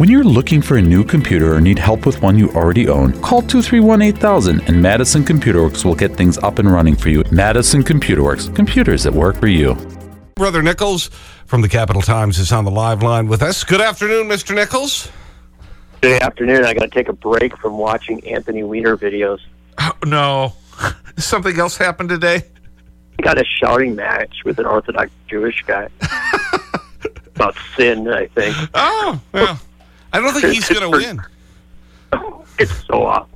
When you're looking for a new computer or need help with one you already own, call 231 8000 and Madison Computer Works will get things up and running for you. Madison Computer Works, computers that work for you. Brother Nichols from the Capital Times is on the live line with us. Good afternoon, Mr. Nichols. Good afternoon. I got to take a break from watching Anthony Weiner videos. Oh, no. Something else happened today? I got a shouting match with an Orthodox Jewish guy about sin, I think. Oh, well. I don't think he's going to win. It's so off.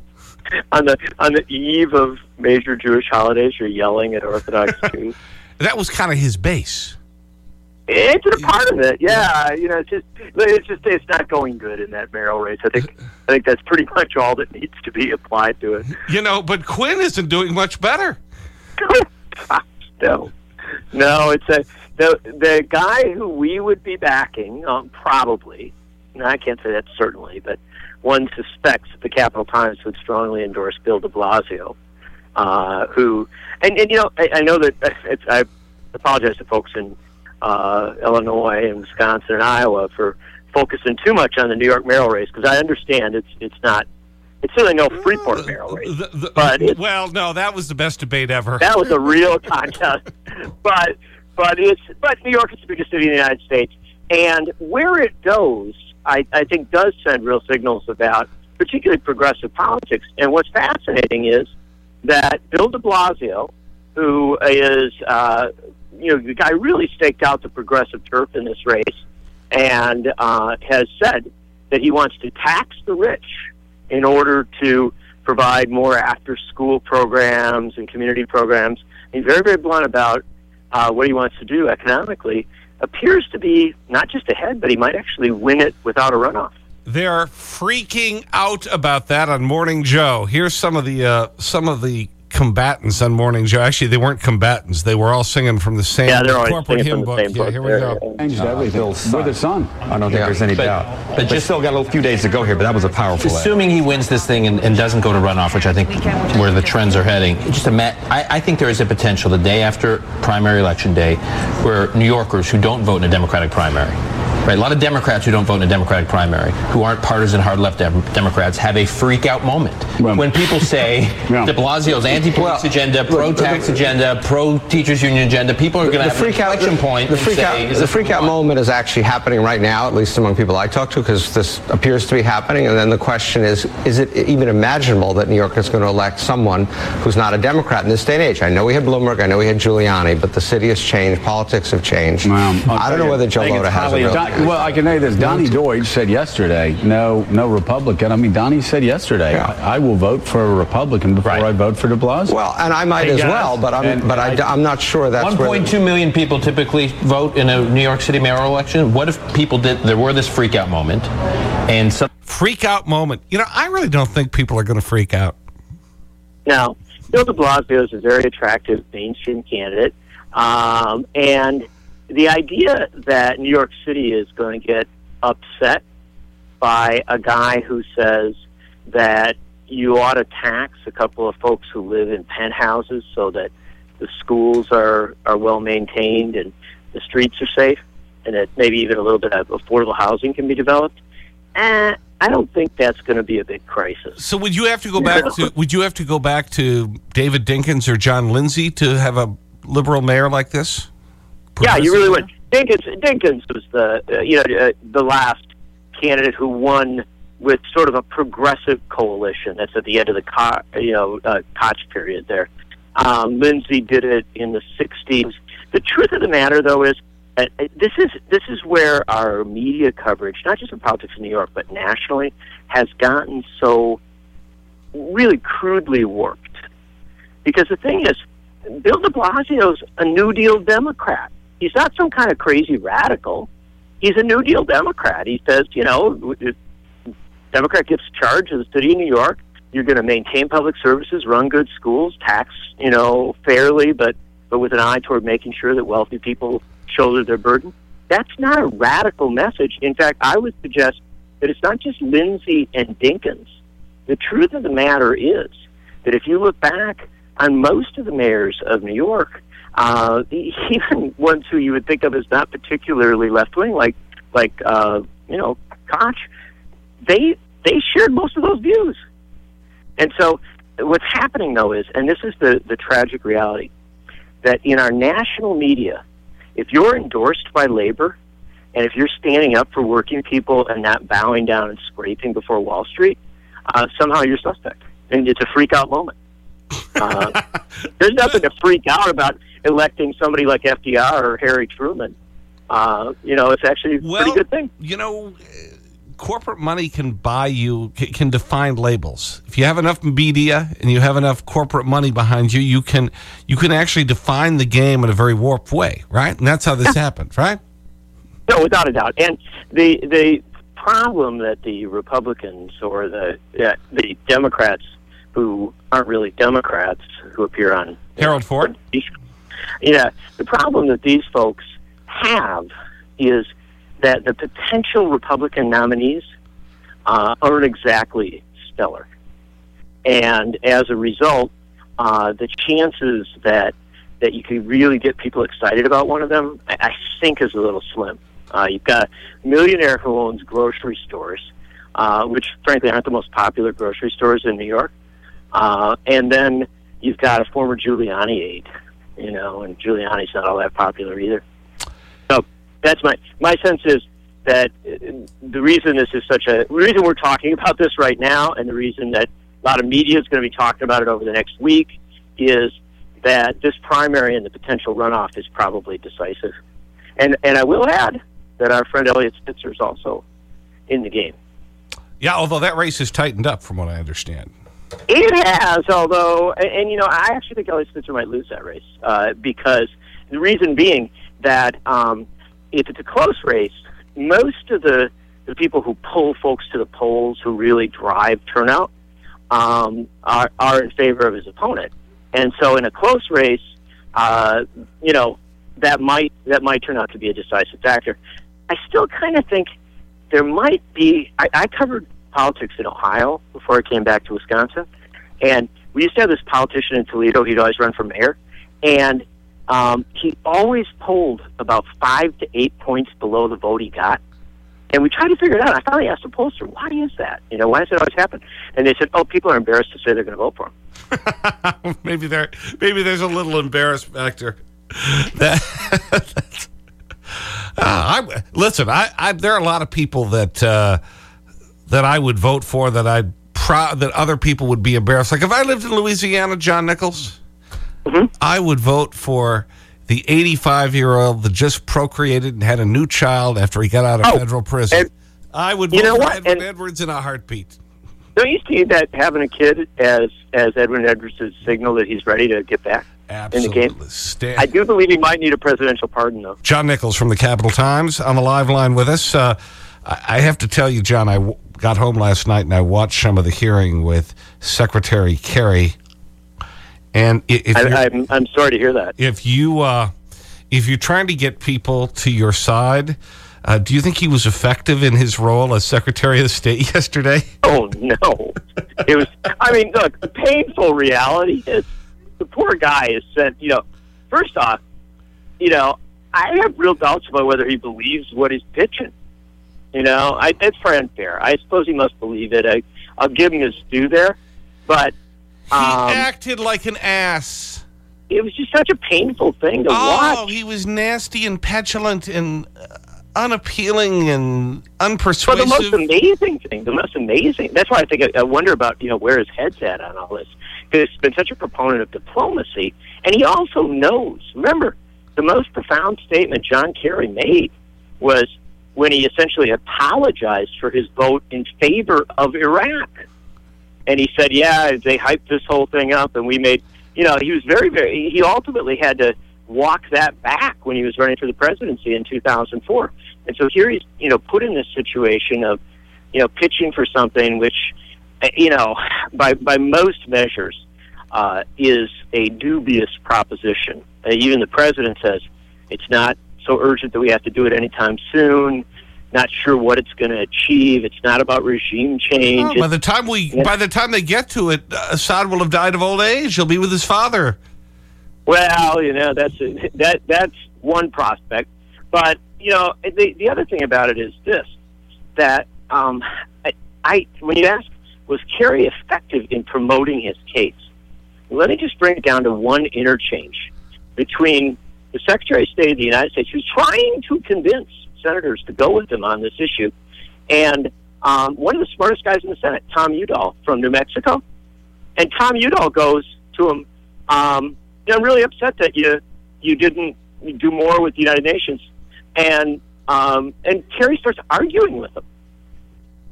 On the, on the eve of major Jewish holidays, you're yelling at Orthodox Jews. That was kind of his base. It's a part of it, yeah. You know, it's just it's just it's not going good in that mayoral race. I think I think that's pretty much all that needs to be applied to it. You know, but Quinn isn't doing much better. no, no, it's a the the guy who we would be backing, um, probably. No, I can't say that certainly, but one suspects that the Capital Times would strongly endorse Bill De Blasio, uh, who and, and you know I, I know that it's, I apologize to folks in uh, Illinois and Wisconsin and Iowa for focusing too much on the New York mayoral race because I understand it's it's not it's certainly no Freeport mayoral race, The- the- but well, no, that was the best debate ever. that was a real contest. but but it's but New York is the biggest city in the United States, and where it goes, I, I think does send real signals about particularly progressive politics. And what's fascinating is that Bill De Blasio, who is uh, you know the guy really staked out the progressive turf in this race, and uh, has said that he wants to tax the rich in order to provide more after school programs and community programs. He's very, very blunt about uh, what he wants to do economically. Appears to be not just ahead, but he might actually win it without a runoff. They're freaking out about that on Morning Joe. Here's some of the, uh, some of the combatants on Morning Joe. Actually, they weren't combatants. They were all singing from the same Yeah, they're always corporate hymn from book. Yeah, book here we there, go. changed everything. We're the son. son. I don't think there's any But- doubt. but But, just- still got a few days to go here, but that was a powerful ad. Assuming he wins this thing and, and doesn't go to runoff, which I think where the trends are heading, just ima- I, I think there is a potential the day after primary election day where New Yorkers who don't vote in a Democratic primary, right, a lot of Democrats who don't vote in a Democratic primary, who aren't partisan hard left dem- Democrats, have a freak out moment. Well- when people say Yeah. de Blasio's anti-police agenda, pro-tax agenda, pro-teachers union agenda, people are going to have freak an out, point the freak say, out, is the freak out moment is actually happening right now, at least among people I talk to, because this appears to be happening. And then the question is, is it even imaginable that New York is going to elect someone who's not a Democrat in this day and age? I know we had Bloomberg, I know we had Giuliani, but the city has changed, politics have changed. Well, I don't know whether Joe Lhota has a real. Don- well, I can tell you this. Donny Deutsch said yesterday, no, no Republican. I mean, Donny said yesterday, Yeah. I, I will vote for a Republican before Right. I vote for De Blasio. well, and I might Hey, as guys. well, but I'm, but I, I- am not sure that's where. 1.2 million people typically vote in a New York City mayoral election. What if people did, there were this freak out moment and some, Freak out moment. You know, I really don't think people are going to freak out. Now, Bill de Blasio is a very attractive mainstream candidate. Um, and the idea that New York City is going to get upset by a guy who says that you ought to tax a couple of folks who live in penthouses so that the schools are, are well maintained and the streets are safe and that maybe even a little bit of affordable housing can be developed. Eh, I don't think that's going to be a big crisis. So would you have to go back to would you have to go back to David Dinkins or John Lindsay to have a liberal mayor like this? Yeah, you really would. Dinkins, Dinkins was the uh, you know uh, the last candidate who won with sort of a progressive coalition. That's at the end of the co- you know uh, Koch period there. Um, Lindsay did it in the '60s. The truth of the matter, though, is that uh, this is this is where our media coverage, not just in politics in New York but nationally, has gotten so really crudely warped. Because the thing is, Bill de Blasio's a New Deal Democrat. He's not some kind of crazy radical. He's a New Deal Democrat. He says, you know, if Democrat gets charge of the city of New York, you're going to maintain public services, run good schools, tax, you know, fairly, but but with an eye toward making sure that wealthy people shoulder their burden. That's not a radical message. In fact, I would suggest that it's not just Lindsay and Dinkins. The truth of the matter is that if you look back on most of the mayors of New York, uh, even ones who you would think of as not particularly left wing, like like uh, you know Koch, they they shared most of those views. And so what's happening though is, and this is the, the tragic reality, that in our national media, if you're endorsed by labor, and if you're standing up for working people and not bowing down and scraping before Wall Street, uh, somehow you're suspect. And it's a freak out moment. Uh, there's nothing to freak out about electing somebody like FDR or Harry Truman. Uh, you know, it's actually a well, pretty good thing. You know, corporate money can buy you, can define labels. If you have enough media and you have enough corporate money behind you, you can, you can actually define the game in a very warped way, right? And that's how this happened, right? No, without a doubt. And the, the problem that the Republicans or the, uh, the Democrats who aren't really Democrats who appear on Harold Ford? Yeah. The problem that these folks have is that the potential Republican nominees uh, aren't exactly stellar. And as a result, uh, the chances that that you can really get people excited about one of them, I, I think, is a little slim. Uh, you've got a millionaire who owns grocery stores, uh, which frankly aren't the most popular grocery stores in New York. Uh, and then you've got a former Giuliani aide, you know, and Giuliani's not all that popular either. So that's my my sense is that uh, the reason this is such a the reason we're talking about this right now, and the reason that a lot of media is going to be talking about it over the next week, is that this primary and the potential runoff is probably decisive. And and I will add that our friend Eliot Spitzer is also in the game. Yeah, although that race has tightened up from what I understand. It has, although, and, and you know, I actually think Eliot Spitzer might lose that race uh, because the reason being that um, if it's a close race, most of the the people who pull folks to the polls, who really drive turnout, um, are are in favor of his opponent, and so in a close race, uh, you know, that might that might turn out to be a decisive factor. I still kind of think there might be. I, I covered politics in Ohio before I came back to Wisconsin, and we used to have this politician in Toledo. He'd always run for mayor, and um, he always polled about five to eight points below the vote he got. And we tried to figure it out. I finally asked the pollster, why is that? You know, why does it always happen? And they said, oh, people are embarrassed to say they're going to vote for him. maybe, there, maybe there's a little embarrassed factor. That, uh, I, listen, I, I, there are a lot of people that, uh, that I would vote for that I'd proud that other people would be embarrassed. Like if I lived in Louisiana, John Nichols, -hmm. I would vote for the 85 year old that just procreated and had a new child after he got out of oh, federal prison. I would vote you know for what? Edwin and Edwards in a heartbeat. Don't you see that having a kid as, as Edwin Edwards' signal that he's ready to get back Absolutely. in the game? Stand I do believe he might need a presidential pardon, though. John Nichols from the Capital Times on the live line with us. Uh, I have to tell you, John, I got home last night and I watched some of the hearing with Secretary Kerry and if I, am I'm sorry to hear that. If, you, uh, if you're trying to get people to your side, uh, do you think he was effective in his role as Secretary of State yesterday? Oh, no. it was, I mean, look, the painful reality is the poor guy is sent, you know, first off, you know, I have real doubts about whether he believes what he's pitching. You know, I, it's fair and fair. I suppose he must believe it. I, I'll give him his due there. But he um, acted like an ass. It was just such a painful thing to oh, watch. Oh, he was nasty and petulant and uh, unappealing and unpersuasive. But the most amazing thing, the most amazing, that's why I think I, I wonder about, you know, where his head's at on all this. Because he's been such a proponent of diplomacy. And he also knows, remember, the most profound statement John Kerry made was when he essentially apologized for his vote in favor of Iraq and he said, "Yeah, they hyped this whole thing up, and we made." You know, he was very, very. He ultimately had to walk that back when he was running for the presidency in 2004. And so here he's, you know, put in this situation of, you know, pitching for something which, you know, by by most measures, uh, is a dubious proposition. Uh, even the president says it's not so urgent that we have to do it anytime soon not sure what it's going to achieve. It's not about regime change. Oh, by the time we, by the time they get to it, uh, Assad will have died of old age. He'll be with his father. Well, you know that's a, that that's one prospect, but you know the the other thing about it is this that um, I, when you ask, was Kerry effective in promoting his case? Let me just bring it down to one interchange between the Secretary of State of the United States, who's trying to convince senators to go with him on this issue, and um, one of the smartest guys in the Senate, Tom Udall from New Mexico. And Tom Udall goes to him, um, I'm really upset that you you didn't do more with the United Nations. And um, and Kerry starts arguing with him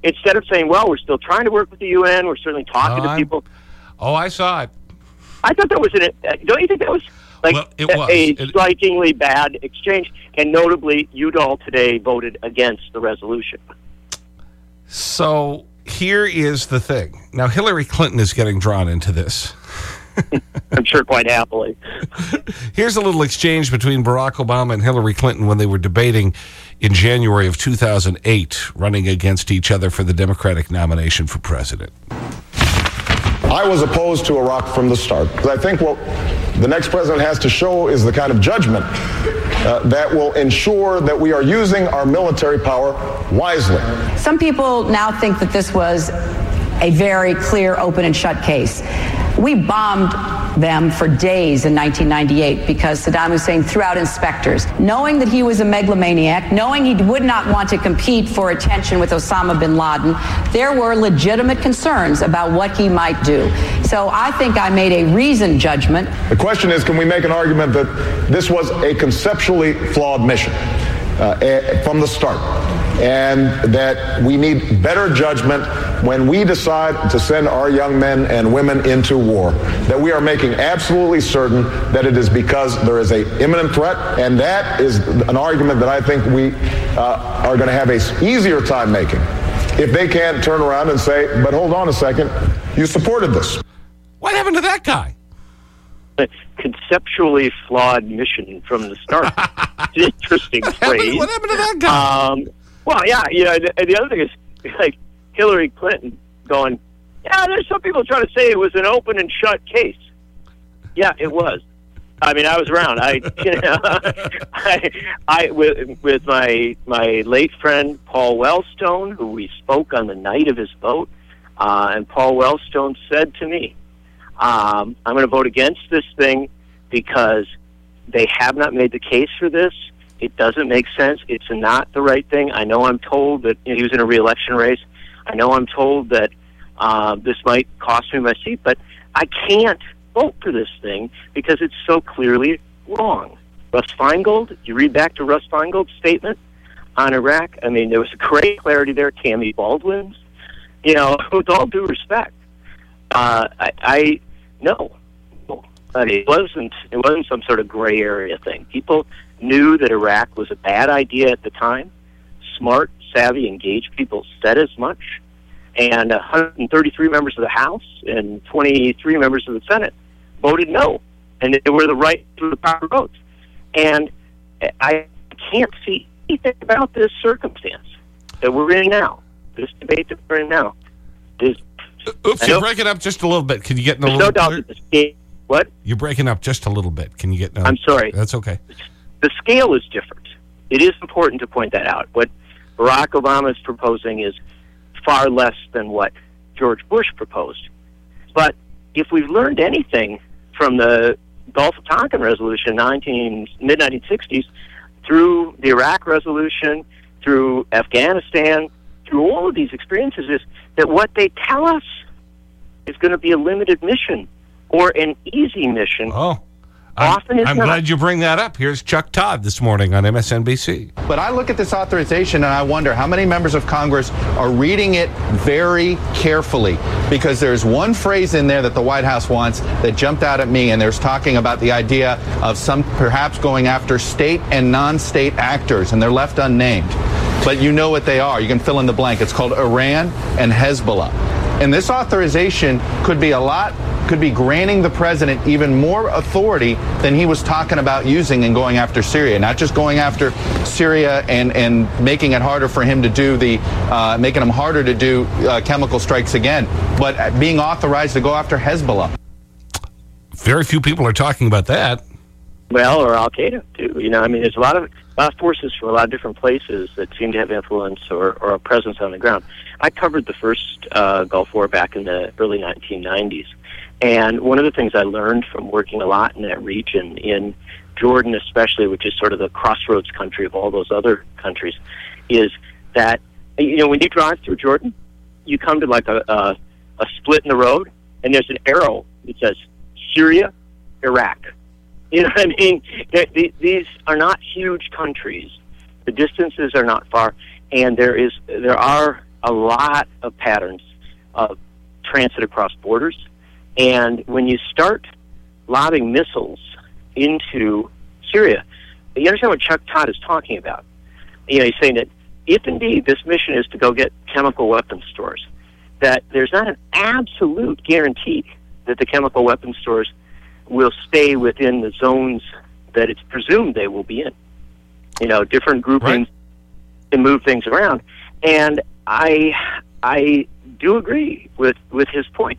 instead of saying, "Well, we're still trying to work with the UN. We're certainly talking to people." Oh, I saw it. I thought that was an. Don't you think that was like Well, it a- was. a It- strikingly bad exchange? And notably, Udall today voted against the resolution. So here is the thing. Now, Hillary Clinton is getting drawn into this. I'm sure quite happily. Here's a little exchange between Barack Obama and Hillary Clinton when they were debating in January of 2008, running against each other for the Democratic nomination for president. I was opposed to Iraq from the start. I think what the next president has to show is the kind of judgment uh, that will ensure that we are using our military power wisely. Some people now think that this was a very clear, open, and shut case. We bombed them for days in 1998 because Saddam Hussein threw out inspectors. Knowing that he was a megalomaniac, knowing he would not want to compete for attention with Osama bin Laden, there were legitimate concerns about what he might do. So I think I made a reasoned judgment. The question is can we make an argument that this was a conceptually flawed mission uh, eh, from the start? And that we need better judgment when we decide to send our young men and women into war. That we are making absolutely certain that it is because there is a imminent threat, and that is an argument that I think we uh, are going to have a easier time making if they can't turn around and say, "But hold on a second, you supported this." What happened to that guy? Conceptually flawed mission from the start. Interesting What happened, phrase. what happened to that guy? Um, well, yeah, you know, the, the other thing is like Hillary Clinton going, yeah, there's some people trying to say it was an open and shut case. Yeah, it was. I mean, I was around. I, you know, I, I with with my my late friend Paul Wellstone, who we spoke on the night of his vote, uh, and Paul Wellstone said to me, um, "I'm going to vote against this thing because they have not made the case for this. It doesn't make sense. It's not the right thing. I know I'm told that you know, he was in a reelection race. I know I'm told that uh, this might cost me my seat, but I can't vote for this thing because it's so clearly wrong. Russ Feingold, you read back to Russ Feingold's statement on Iraq. I mean, there was a great clarity there. Tammy Baldwin's, you know, with all due respect, uh, I, I no, but it wasn't. It wasn't some sort of gray area thing. People knew that Iraq was a bad idea at the time. Smart, savvy, engaged people said as much, and 133 members of the House and 23 members of the Senate voted no, and they were the right through the proper votes. And I can't see anything about this circumstance that we're in now. This debate that we're in now is. Oops, you're breaking up just a little bit. Can you get in a There's little no doubt clear- that the scale. What? You're breaking up just a little bit. Can you get no? I'm sorry. That's okay. the scale is different. It is important to point that out. What Barack Obama is proposing is far less than what George Bush proposed. But if we've learned anything from the Gulf of Tonkin resolution, 19 mid 1960s, through the Iraq resolution, through Afghanistan, through all of these experiences, is that what they tell us is going to be a limited mission or an easy mission. Oh. I'm, Often it's I'm not. glad you bring that up. Here's Chuck Todd this morning on MSNBC. But I look at this authorization and I wonder how many members of Congress are reading it very carefully because there's one phrase in there that the White House wants that jumped out at me, and there's talking about the idea of some perhaps going after state and non state actors, and they're left unnamed. But you know what they are. You can fill in the blank. It's called Iran and Hezbollah. And this authorization could be a lot, could be granting the president even more authority than he was talking about using and going after Syria. Not just going after Syria and, and making it harder for him to do the, uh, making him harder to do uh, chemical strikes again, but being authorized to go after Hezbollah. Very few people are talking about that. Well, or Al Qaeda too. You know, I mean, there's a lot of of forces from a lot of different places that seem to have influence or, or a presence on the ground. I covered the first uh, Gulf War back in the early 1990s. And one of the things I learned from working a lot in that region, in Jordan especially, which is sort of the crossroads country of all those other countries, is that, you know, when you drive through Jordan, you come to like a, a, a split in the road, and there's an arrow that says Syria, Iraq. You know what I mean? These are not huge countries. The distances are not far, and there is there are a lot of patterns of transit across borders. And when you start lobbing missiles into Syria, you understand what Chuck Todd is talking about. You know, he's saying that if indeed this mission is to go get chemical weapons stores, that there's not an absolute guarantee that the chemical weapons stores will stay within the zones that it's presumed they will be in. You know, different groupings right. can move things around, and I I do agree with with his point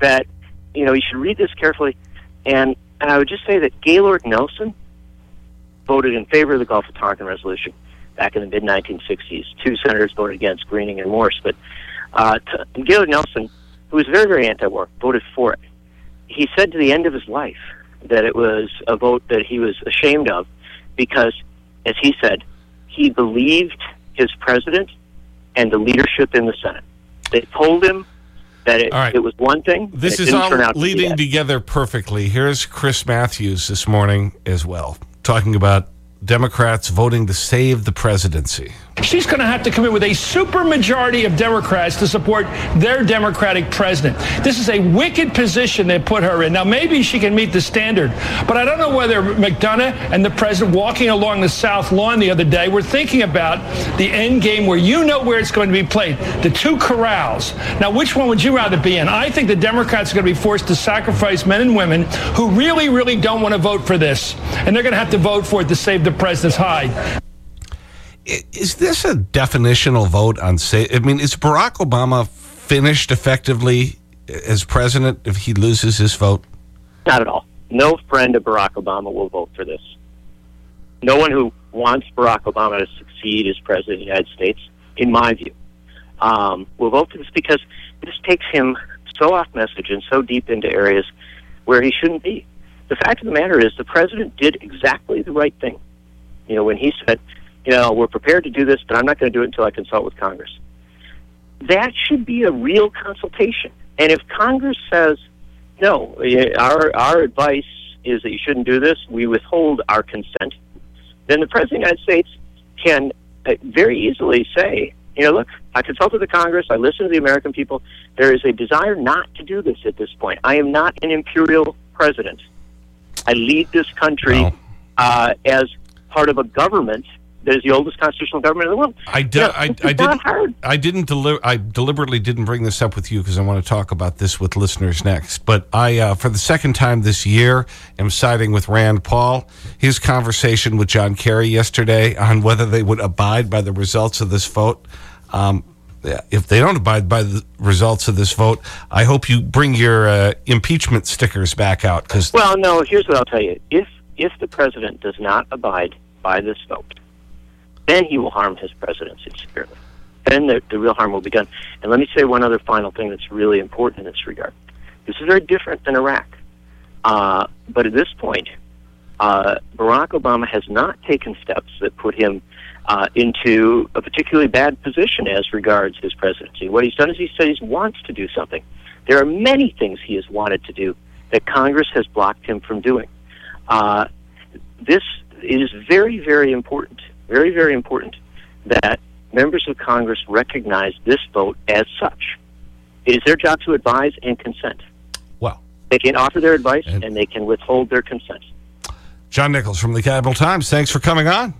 that you know you should read this carefully, and and I would just say that Gaylord Nelson voted in favor of the Gulf of Tonkin resolution back in the mid 1960s. Two senators voted against Gruening and Morse, but uh, Gaylord Nelson, who was very very anti-war, voted for it he said to the end of his life that it was a vote that he was ashamed of because, as he said, he believed his president and the leadership in the Senate. They told him that it, right. it was one thing. This is all leading to together perfectly. Here's Chris Matthews this morning as well, talking about Democrats voting to save the presidency. She's going to have to come in with a supermajority of Democrats to support their Democratic president. This is a wicked position they put her in. Now, maybe she can meet the standard, but I don't know whether McDonough and the president walking along the South Lawn the other day were thinking about the end game where you know where it's going to be played the two corrals. Now, which one would you rather be in? I think the Democrats are going to be forced to sacrifice men and women who really, really don't want to vote for this, and they're going to have to vote for it to save the president's hide. Is this a definitional vote on say? I mean, is Barack Obama finished effectively as president if he loses his vote? Not at all. No friend of Barack Obama will vote for this. No one who wants Barack Obama to succeed as president of the United States, in my view, um, will vote for this because this takes him so off message and so deep into areas where he shouldn't be. The fact of the matter is, the president did exactly the right thing. You know, when he said, you know, we're prepared to do this, but I'm not going to do it until I consult with Congress. That should be a real consultation. And if Congress says, no, our, our advice is that you shouldn't do this, we withhold our consent, then the President of the United States can uh, very easily say, you know, look, I consulted the Congress, I listened to the American people. There is a desire not to do this at this point. I am not an imperial president. I lead this country no. uh, as part of a government that is the oldest constitutional government in the world. I, you know, I, I, didn't, I didn't deli I deliberately didn't bring this up with you because I want to talk about this with listeners next. But I, uh, for the second time this year, am siding with Rand Paul. His conversation with John Kerry yesterday on whether they would abide by the results of this vote. Um, if they don't abide by the results of this vote, I hope you bring your uh, impeachment stickers back out. Cause well, no, here's what I'll tell you. If, if the president does not abide by this vote, then he will harm his presidency severely. Then the, the real harm will be done. And let me say one other final thing that's really important in this regard. This is very different than Iraq. Uh, but at this point, uh, Barack Obama has not taken steps that put him uh, into a particularly bad position as regards his presidency. What he's done is he said he wants to do something. There are many things he has wanted to do that Congress has blocked him from doing. Uh, this is very, very important very, very important that members of Congress recognize this vote as such. It is their job to advise and consent. Well, they can offer their advice and, and they can withhold their consent. John Nichols from the Capital Times, thanks for coming on.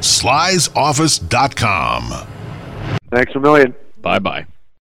Sly'sOffice.com. Thanks a million. Bye bye.